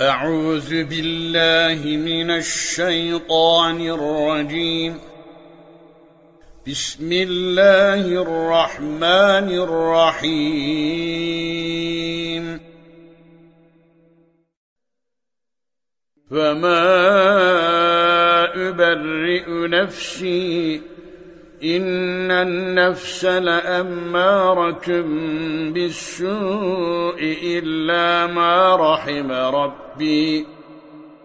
أعوذ بالله من الشيطان الرجيم. بسم الله الرحمن الرحيم. فما أبرئ نفسي إن النفس لأمارة بالسوء إلا ما رحم ربي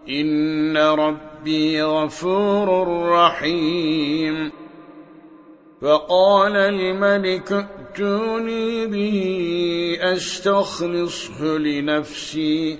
إن ربي غفور رحيم فقال الملك ائتوني به أستخلصه لنفسي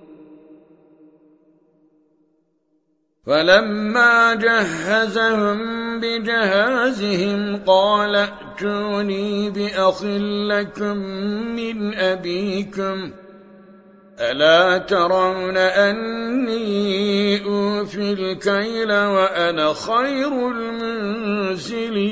فلما جهزهم بجهازهم قال ائتوني بأخ لكم من أبيكم ألا ترون أني أوفي الكيل وأنا خير المنزلين؟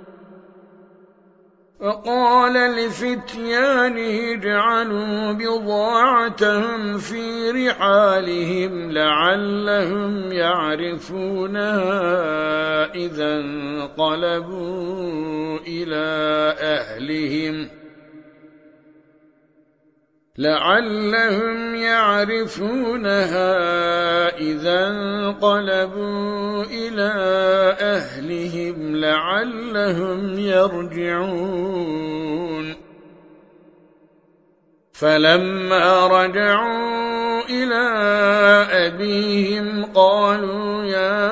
وقال لفتيانه اجعلوا بضاعتهم في رحالهم لعلهم يعرفونها إذا انقلبوا إلى أهلهم. لعلهم يعرفونها إذا انقلبوا إلى أهلهم لعلهم يرجعون فلما رجعوا إلى أبيهم قالوا يا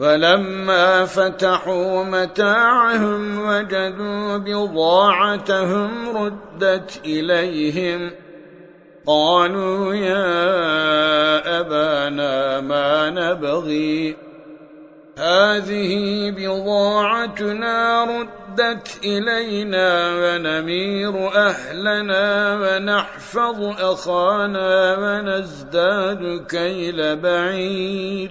فلما فتحوا متاعهم وجدوا بضاعتهم ردت إليهم. قالوا يا أبانا ما نبغي. هذه بضاعتنا ردت إلينا ونمير أهلنا ونحفظ أخانا ونزداد كيل بعيد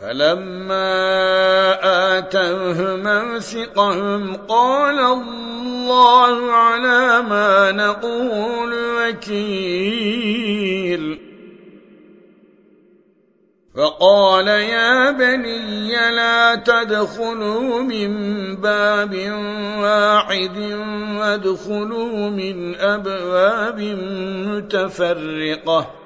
فلما آتوه موثقهم قال الله على ما نقول وكيل. فقال يا بني لا تدخلوا من باب واحد وادخلوا من أبواب متفرقة.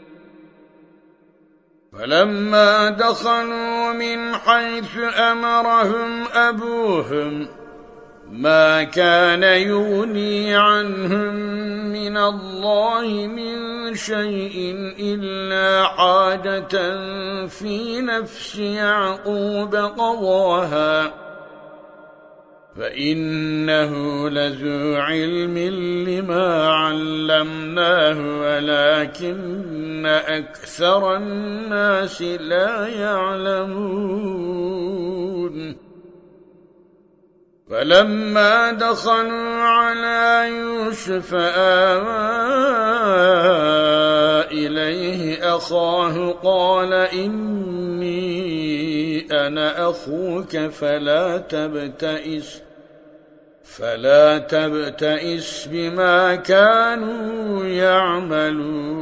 فلما دخلوا من حيث أمرهم أبوهم ما كان يغني عنهم من الله من شيء إلا حاجة في نفس يعقوب قضاها فإنه لذو علم لما علمناه ولكن أكثر الناس لا يعلمون. فلما دخلوا على يوسف آوى إليه أخاه قال إني أنا أخوك فلا تبتئس فلا تبتئس بما كانوا يعملون.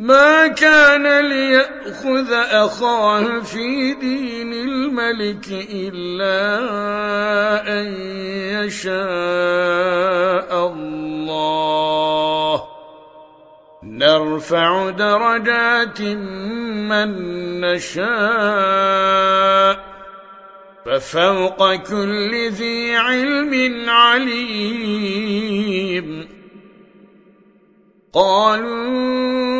ما كان ليأخذ أخاه في دين الملك إلا أن يشاء الله. نرفع درجات من نشاء ففوق كل ذي علم عليم. قالوا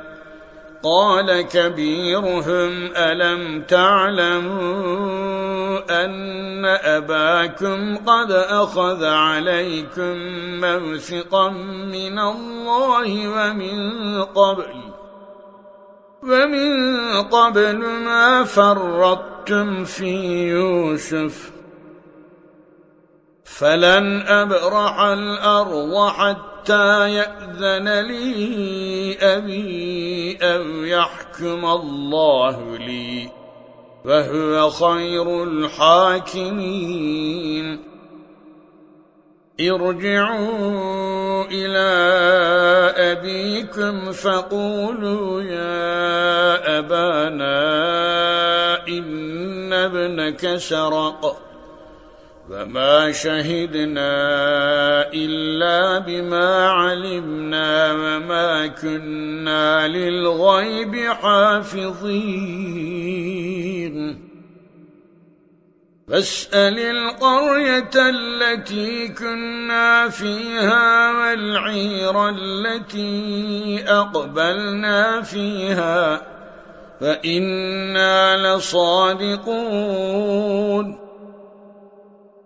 قال كبيرهم ألم تعلموا أن أباكم قد أخذ عليكم موثقا من الله ومن قبل؟ ومن قبل ما فرطتم في يوسف. فلن أبرح الأرض حتى يأذن لي أبي أو يحكم الله لي فهو خير الحاكمين ارجعوا إلى أبيكم فقولوا يا أبانا إن ابنك سرق وما شهدنا إلا بما علمنا وما كنا للغيب حافظين فاسأل القرية التي كنا فيها والعير التي أقبلنا فيها فإنا لصادقون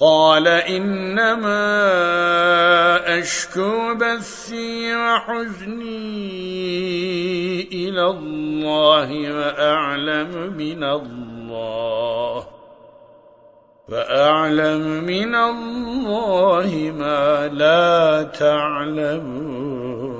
قال إنما أشكو بثي وحزني إلى الله وأعلم من الله وأعلم من الله ما لا تعلمون.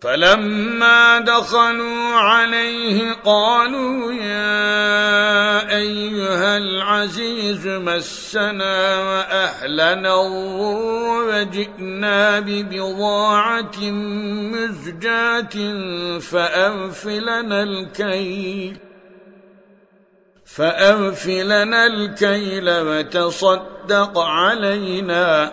فلما دخلوا عليه قالوا يا أيها العزيز مسنا وأهلنا وجئنا ببضاعة مزجاة فأنفلنا الكيل فأنفلنا الكيل وتصدق علينا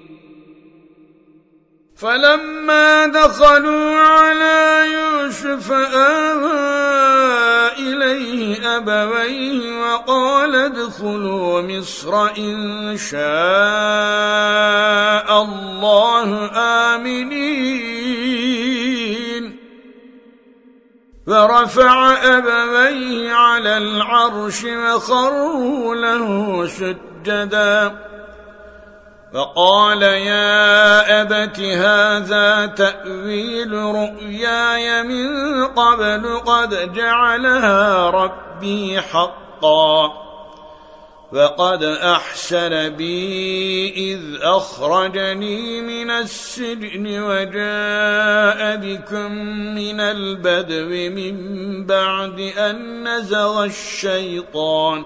فلما دخلوا على يوسف آوى إليه أبويه وقال ادخلوا مصر إن شاء الله آمنين. فرفع أبويه على العرش وخروا له سجداً. فقال يا أبت هذا تأويل رؤياي من قبل قد جعلها ربي حقا فقد أحسن بي إذ أخرجني من السجن وجاء بكم من البدو من بعد أن نزغ الشيطان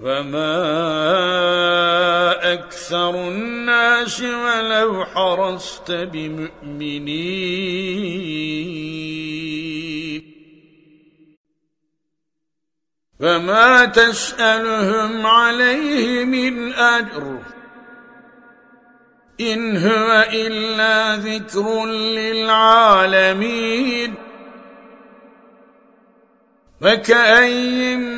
وما أكثر الناس ولو حرصت بمؤمنين. فما تسألهم عليه من أجر إن هو إلا ذكر للعالمين. وكأي من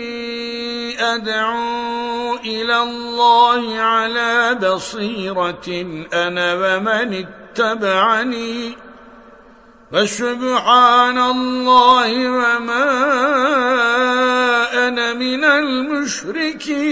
أدعو إلى الله على بصيرة أنا ومن اتبعني فسبحان الله وما أنا من المشركين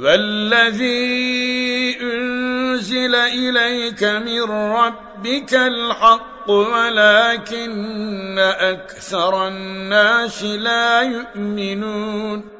والذي أنزل إليك من ربك الحق ولكن أكثر الناس لا يؤمنون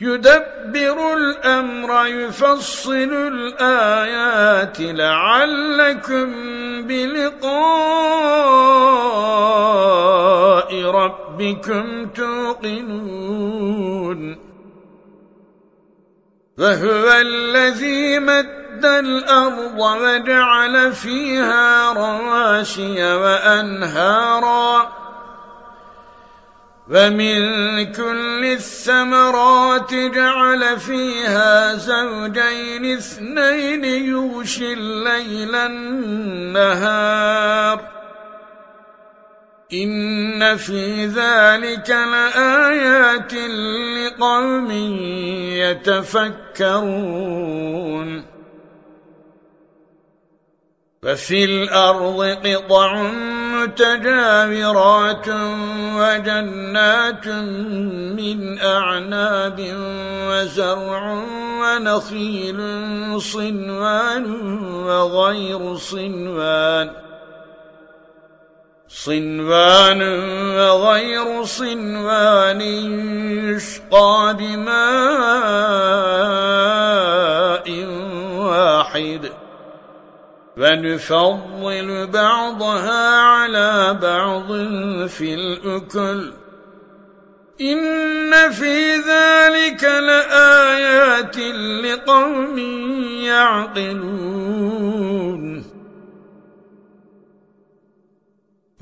يدبر الأمر يفصل الآيات لعلكم بلقاء ربكم توقنون. فهو الذي مد الأرض وجعل فيها رواسي وأنهاراً. ومن كل الثمرات جعل فيها زوجين اثنين يغشي الليل النهار إن في ذلك لآيات لقوم يتفكرون ففي الأرض قطع متجاورات وجنات من أعناب وزرع ونخيل صنوان وغير صنوان. صنوان وغير صنوان يشقى بماء واحد. ونفضل بعضها على بعض في الأكل. إن في ذلك لآيات لقوم يعقلون.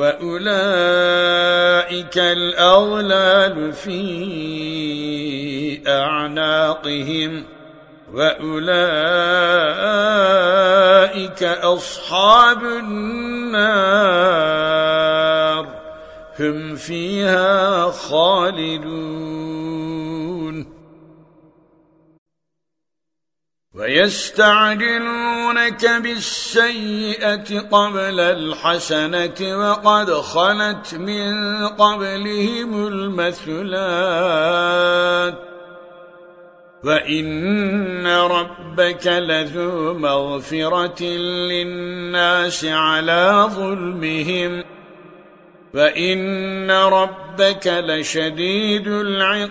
وَأُولَئِكَ الْأَغْلَالُ فِي أَعْنَاقِهِمْ وَأُولَئِكَ أَصْحَابُ النَّارِ هُمْ فِيهَا خَالِدُونَ ويستعجلونك بالسيئة قبل الحسنة وقد خلت من قبلهم المثلات. وإن ربك لذو مغفرة للناس على ظلمهم. وإن ربك لشديد العقاب.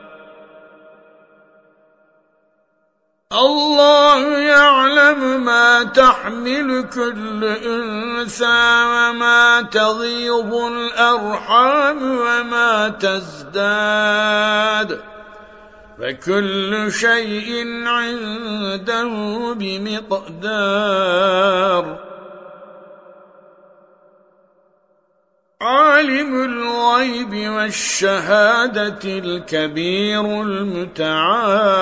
الله يعلم ما تحمل كل أنثى وما تغيظ الأرحام وما تزداد فكل شيء عنده بمقدار. عالم الغيب والشهادة الكبير المتعال.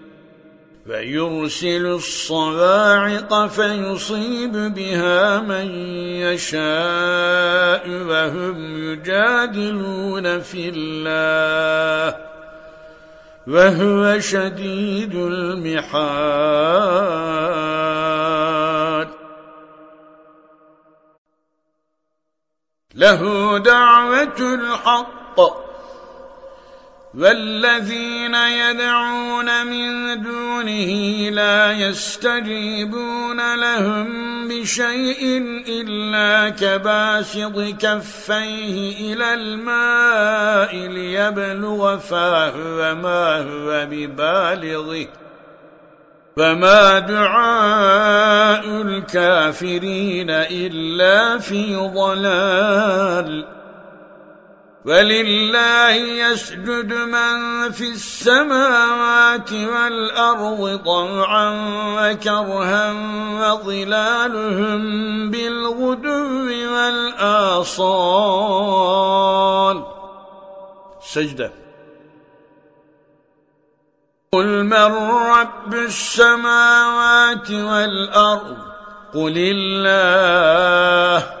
فيرسل الصواعق فيصيب بها من يشاء وهم يجادلون في الله وهو شديد المحاد له دعوة الحق والذين يدعون من دونه لا يستجيبون لهم بشيء إلا كباسط كفيه إلى الماء ليبلغ فاه وما هو ببالغه فما دعاء الكافرين إلا في ضلال ولله يسجد من في السماوات والأرض طمعا وكرها وظلالهم بالغدو والآصال سجدة. قل من رب السماوات والأرض قل الله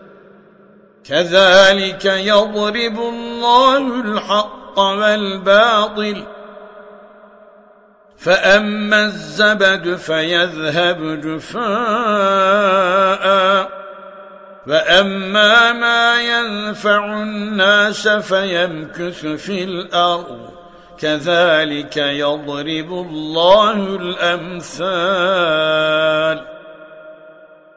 كذلك يضرب الله الحق والباطل. فأما الزبد فيذهب جفاء. وأما ما ينفع الناس فيمكث في الأرض. كذلك يضرب الله الأمثال.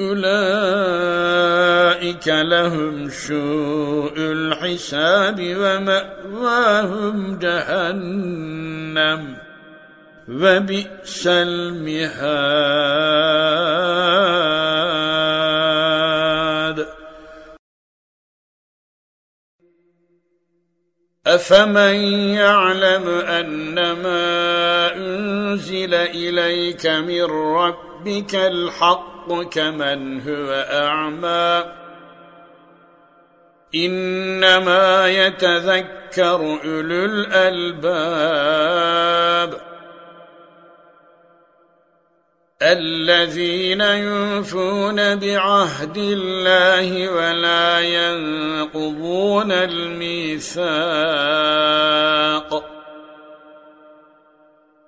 أولئك لهم سوء الحساب ومأواهم جهنم وبئس المهاد أفمن يعلم أنما أنزل إليك من ربك الحق كمن هو أعمى إنما يتذكر أولو الألباب الذين ينفون بعهد الله ولا ينقضون الميثاق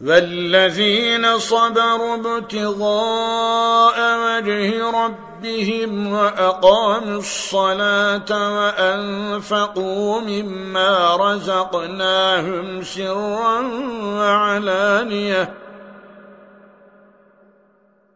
والذين صبروا ابتغاء وجه ربهم وأقاموا الصلاة وأنفقوا مما رزقناهم سرا وعلانيةً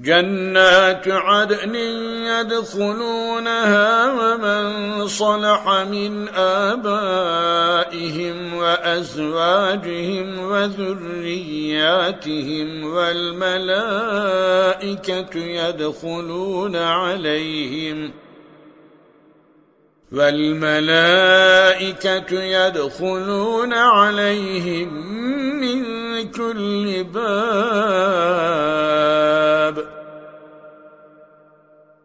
جنات عدن يدخلونها ومن صلح من آبائهم وأزواجهم وذرياتهم والملائكة يدخلون عليهم والملائكة يدخلون عليهم من كل باب.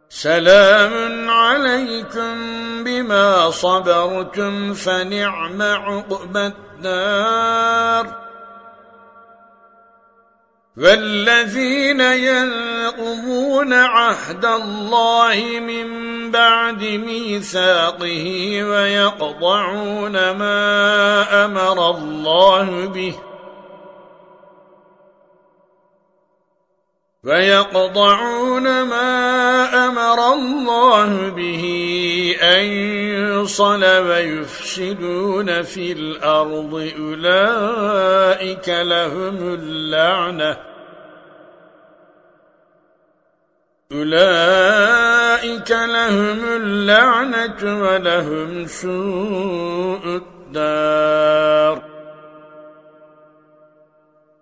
سلام عليكم بما صبرتم فنعم عقب الدار. والذين ينقضون عهد الله من بعد ميثاقه ويقضعون ما أمر الله به ويقضعون ما أمر الله به أن يصل ويفسدون في الأرض. أولئك لهم اللعنة. أولئك لهم اللعنة ولهم سوء الدار.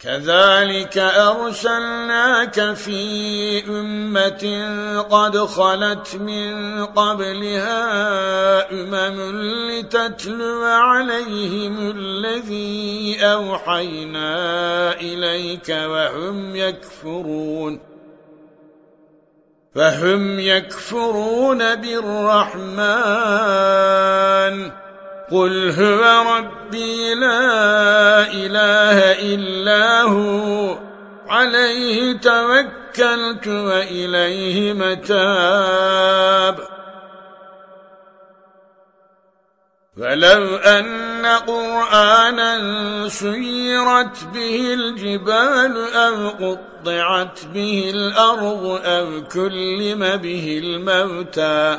كذلك أرسلناك في أمة قد خلت من قبلها أمم لتتلو عليهم الذي أوحينا إليك وهم يكفرون فهم يكفرون بالرحمن قل هو ربي لا إله إلا هو عليه توكلت وإليه متاب ولو أن قرآنا سيرت به الجبال أو قطعت به الأرض أو كلم به الموتى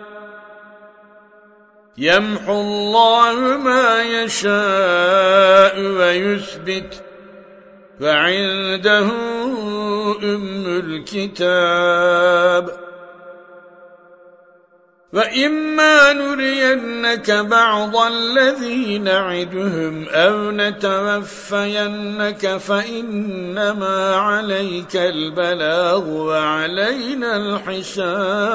يمحو الله ما يشاء ويثبت فعنده أم الكتاب. وإما نرينك بعض الذي نعدهم أو نتوفينك فإنما عليك البلاغ وعلينا الحساب.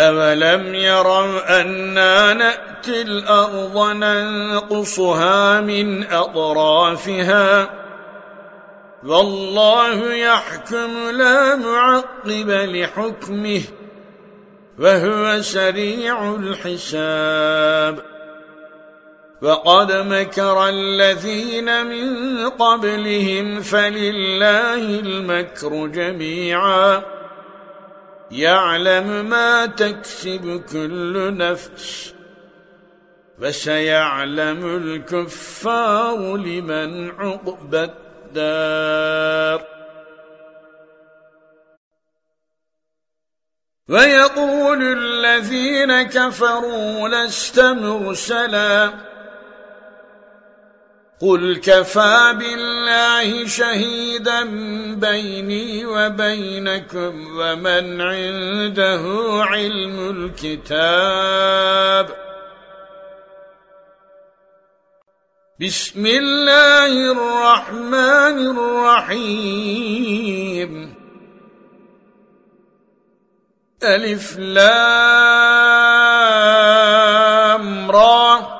أولم يروا أنا نأتي الأرض ننقصها من أطرافها والله يحكم لا معقب لحكمه وهو سريع الحساب وقد مكر الذين من قبلهم فلله المكر جميعا يعلم ما تكسب كل نفس وسيعلم الكفار لمن عقبت الدار ويقول الذين كفروا لست مرسلا قل كفى بالله شهيدا بيني وبينكم ومن عنده علم الكتاب بسم الله الرحمن الرحيم ألف لام را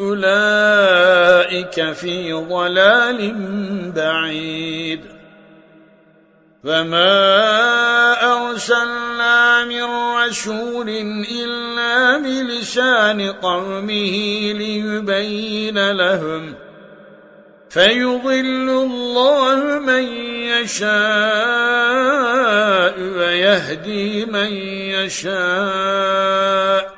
أولئك في ضلال بعيد. فما أرسلنا من رسول إلا بلسان قومه ليبين لهم فيضل الله من يشاء ويهدي من يشاء.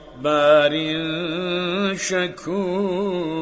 جبار شكور.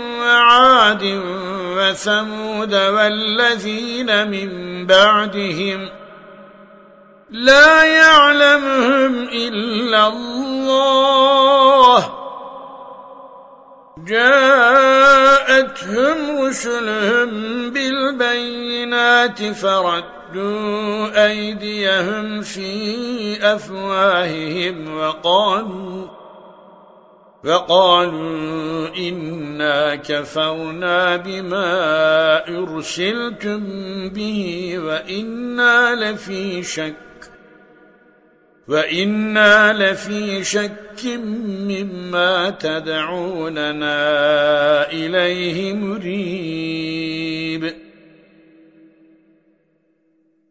وعاد وثمود والذين من بعدهم ۖ لا يعلمهم إلا الله. جاءتهم رسلهم بالبينات فردوا أيديهم في أفواههم وقالوا فقالوا إنا كفرنا بما أرسلتم به وإنا لفي شك وَإِنَّا لَفِي شَكٍّ مِّمَّا تَدْعُونَنَا إِلَيْهِ مُرِيبٍ.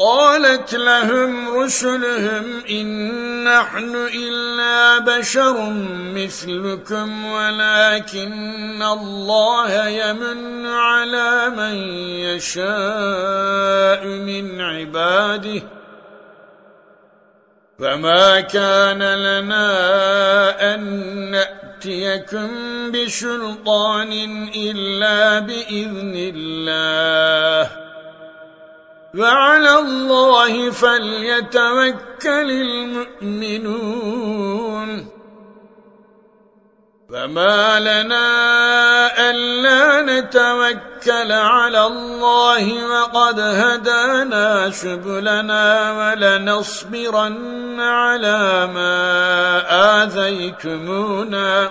قالت لهم رسلهم إن نحن إلا بشر مثلكم ولكن الله يمن على من يشاء من عباده. فما كان لنا أن نأتي نأتيكم بسلطان إلا بإذن الله. وعلى الله فليتوكل المؤمنون. فما لنا ألا نتوكل على الله وقد هدانا سبلنا ولنصبرن على ما آذيتمونا.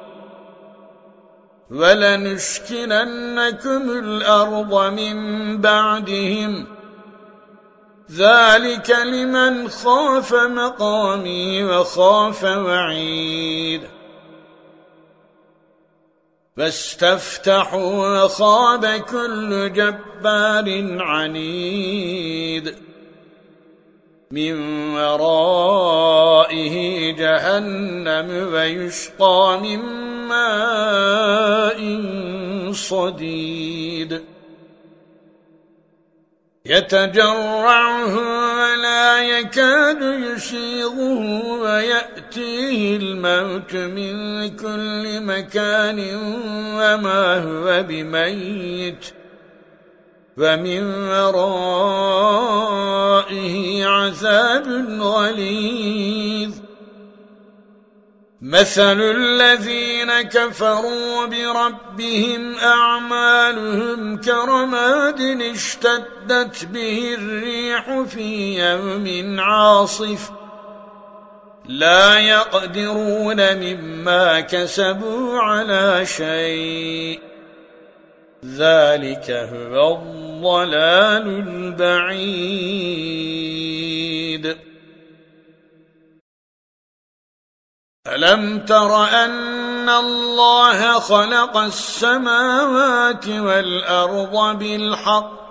ولنشكننكم الأرض من بعدهم. ذلك لمن خاف مقامي وخاف وعيد. فاستفتحوا وخاب كل جبار عنيد. من ورائه جهنم ويشقى من ماء صديد. يتجرعه ولا يكاد يشيغه ويأتيه الموت من كل مكان وما هو بميت. ومن ورائه عذاب غليظ. مثل الذين كفروا بربهم أعمالهم كرماد اشتدت به الريح في يوم عاصف. لا يقدرون مما كسبوا على شيء. ذلك هو الضلال البعيد. ألم تر أن الله خلق السماوات والأرض بالحق؟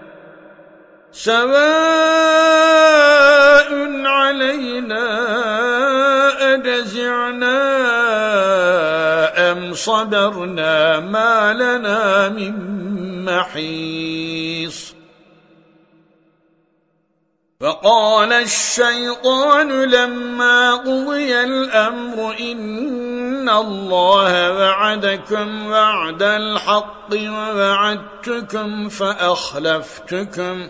سواء علينا أجزعنا أم صبرنا ما لنا من محيص. فقال الشيطان لما قضي الأمر إن الله وعدكم وعد الحق ووعدتكم فأخلفتكم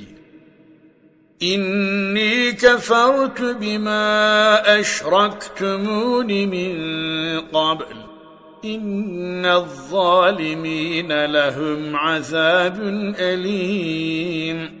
إني كفرت بما أشركتمون من قبل. إن الظالمين لهم عذاب أليم.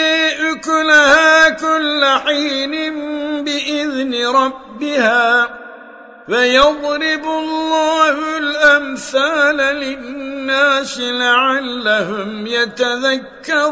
أكلها كل حين بإذن ربها فيضرب الله الأمثال للناس لعلهم يتذكرون.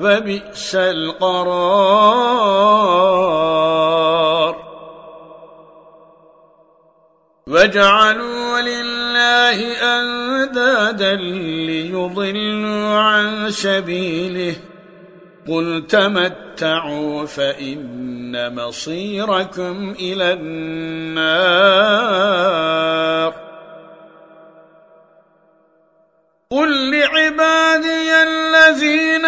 وبئس القرار. وجعلوا لله أندادا ليضلوا عن سبيله. قل تمتعوا فإن مصيركم إلى النار. قل لعبادي الذين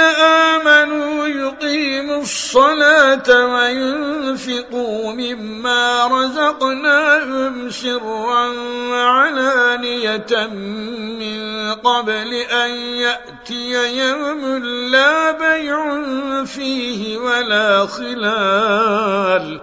آمنوا يقيموا الصلاة وينفقوا مما رزقناهم سرا وعلانية من قبل أن يأتي يوم لا بيع فيه ولا خلال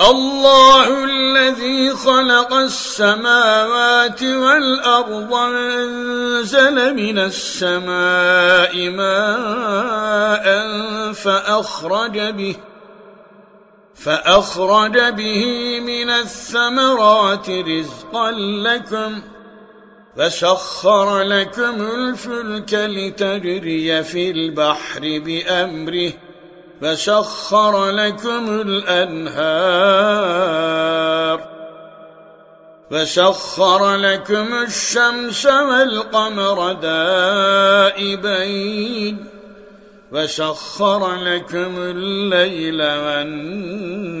الله الذي خلق السماوات والأرض انزل من السماء ماء فأخرج به فأخرج به من الثمرات رزقا لكم فسخر لكم الفلك لتجري في البحر بأمره فسخر لكم الأنهار فسخر لكم الشمس والقمر دائبين وسخر لكم الليل والنهار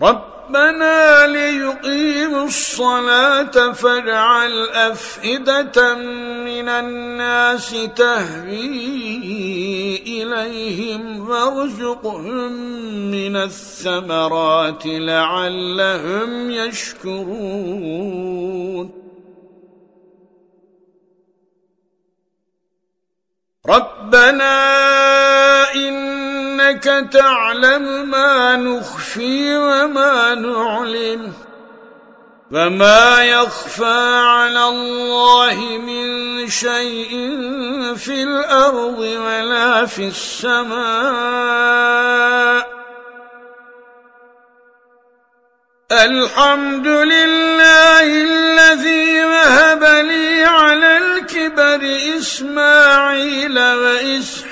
ربنا ليقيموا الصلاة فاجعل أفئدة من الناس تهوي إليهم وارزقهم من الثمرات لعلهم يشكرون. ربنا إنك تعلم ما نخفي وما نعلم وما يخفى على الله من شيء في الأرض ولا في السماء. الحمد لله الذي وهب لي على الكبر إسماعيل وإسحاق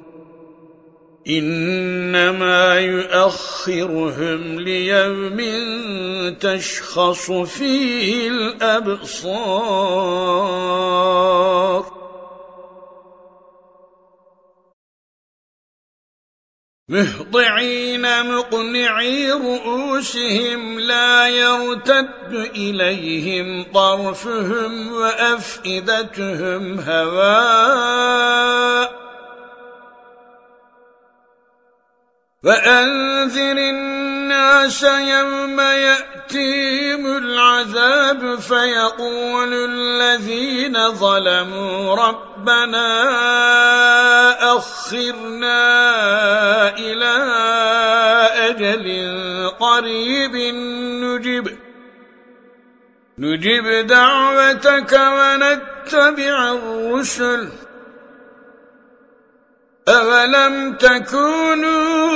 إنما يؤخرهم ليوم تشخص فيه الأبصار. مهضعين مقنعي رؤوسهم لا يرتد إليهم طرفهم وأفئدتهم هواء. وأنذر الناس يوم يأتيهم العذاب فيقول الذين ظلموا ربنا أخرنا إلى أجل قريب نجب نجب دعوتك ونتبع الرسل أولم تكونوا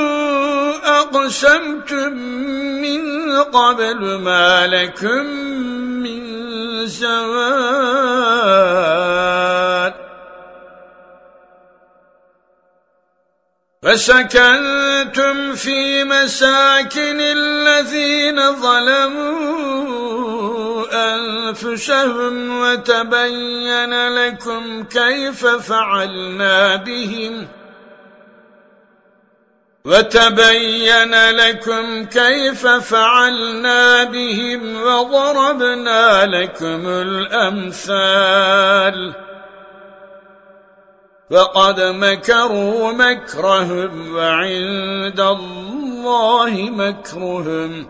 أقسمتم من قبل ما لكم من زوال فسكنتم في مساكن الذين ظلموا أنفسهم وتبين لكم كيف فعلنا بهم وتبين لكم كيف فعلنا بهم وضربنا لكم الأمثال. فقد مكروا مكرهم وعند الله مكرهم.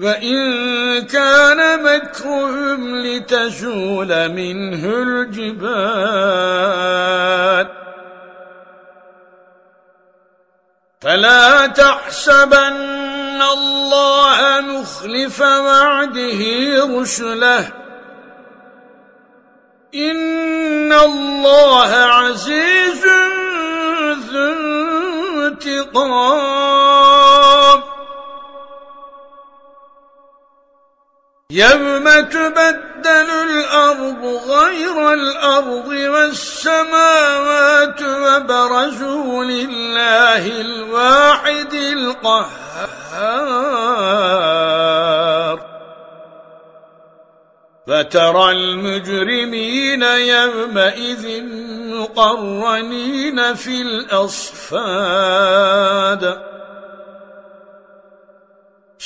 وإن كان مكرهم لتزول منه الجبال. فلا تحسبن الله مخلف وعده رسله. إن الله عزيز ذو انتقام. يوم تبدل الأرض غير الأرض والسماوات وبرزوا لله الواحد القهار. فترى المجرمين يومئذ مقرنين في الأصفاد.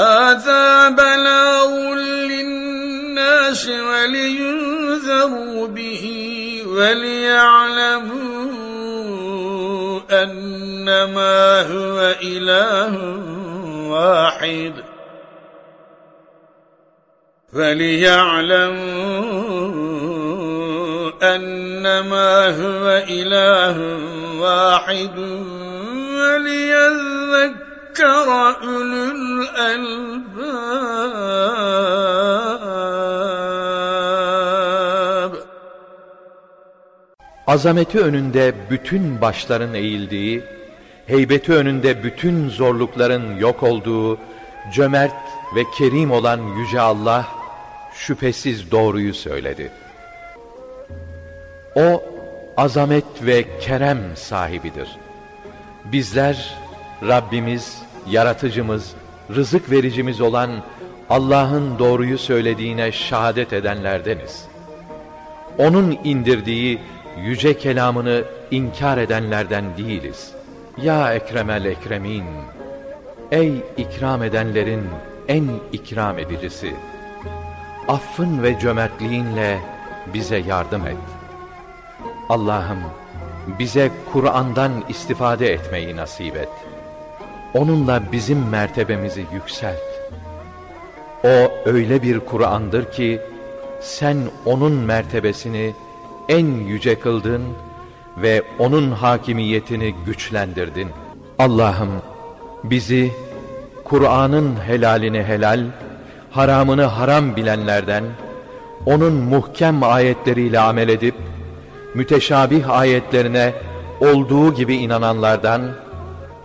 هذا بلاغ للناس ولينذروا به وليعلموا أنما هو إله واحد. فليعلموا أنما هو إله واحد وليذكر أولو الألباب Azameti önünde bütün başların eğildiği, heybeti önünde bütün zorlukların yok olduğu, cömert ve kerim olan Yüce Allah, şüphesiz doğruyu söyledi. O, azamet ve kerem sahibidir. Bizler, Rabbimiz, yaratıcımız, rızık vericimiz olan Allah'ın doğruyu söylediğine şehadet edenlerdeniz. Onun indirdiği yüce kelamını inkar edenlerden değiliz. Ya Ekremel Ekremin, ey ikram edenlerin en ikram edicisi, affın ve cömertliğinle bize yardım et. Allah'ım bize Kur'an'dan istifade etmeyi nasip et. Onunla bizim mertebemizi yükselt. O öyle bir Kur'an'dır ki sen onun mertebesini en yüce kıldın ve onun hakimiyetini güçlendirdin. Allah'ım bizi Kur'an'ın helalini helal, haramını haram bilenlerden, onun muhkem ayetleriyle amel edip, müteşabih ayetlerine olduğu gibi inananlardan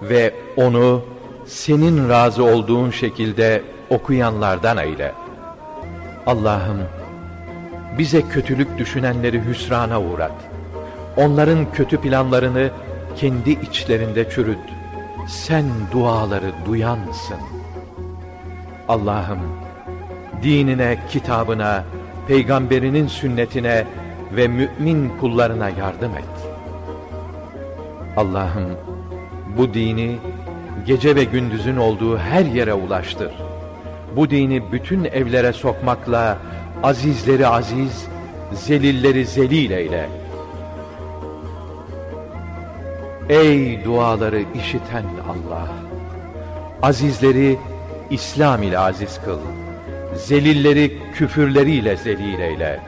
ve onu senin razı olduğun şekilde okuyanlardan eyle. Allah'ım bize kötülük düşünenleri hüsrana uğrat. Onların kötü planlarını kendi içlerinde çürüt. Sen duaları duyansın. Allah'ım dinine, kitabına, peygamberinin sünnetine ve mümin kullarına yardım et. Allah'ım bu dini gece ve gündüzün olduğu her yere ulaştır. Bu dini bütün evlere sokmakla azizleri aziz, zelilleri zelil eyle. Ey duaları işiten Allah! Azizleri İslam ile aziz kıl. Zelilleri küfürleriyle zelil eyle.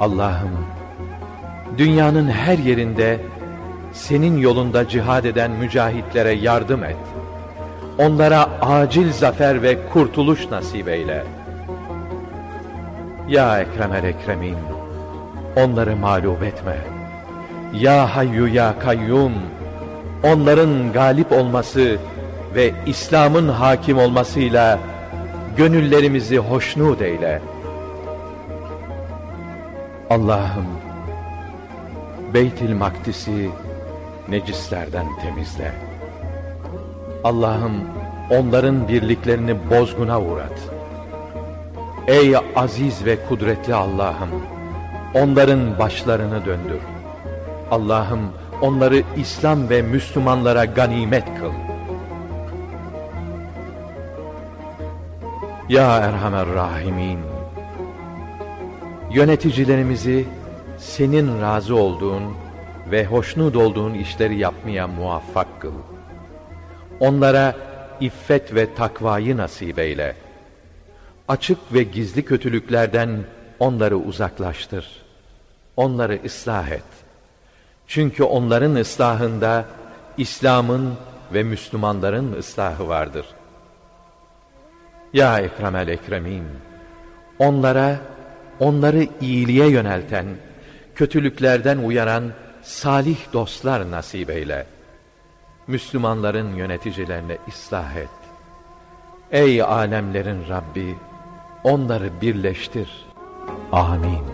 Allah'ım, dünyanın her yerinde senin yolunda cihad eden mücahitlere yardım et. Onlara acil zafer ve kurtuluş nasip eyle. Ya Ekremel Ekremin, onları mağlup etme. Ya Hayyu Ya Kayyum, onların galip olması ve İslam'ın hakim olmasıyla gönüllerimizi hoşnut eyle. Allah'ım, Beytil Makdis'i necislerden temizle. Allah'ım onların birliklerini bozguna uğrat. Ey aziz ve kudretli Allah'ım, onların başlarını döndür. Allah'ım onları İslam ve Müslümanlara ganimet kıl. Ya Erhamer Rahimin, yöneticilerimizi senin razı olduğun ve hoşnut olduğun işleri yapmaya muvaffak kıl. Onlara iffet ve takvayı nasip eyle. Açık ve gizli kötülüklerden onları uzaklaştır. Onları ıslah et. Çünkü onların ıslahında İslam'ın ve Müslümanların ıslahı vardır. Ya Ekremel Ekremin, onlara, onları iyiliğe yönelten, kötülüklerden uyaran salih dostlar nasip eyle. Müslümanların yöneticilerine ıslah et. Ey alemlerin Rabbi, onları birleştir. Amin.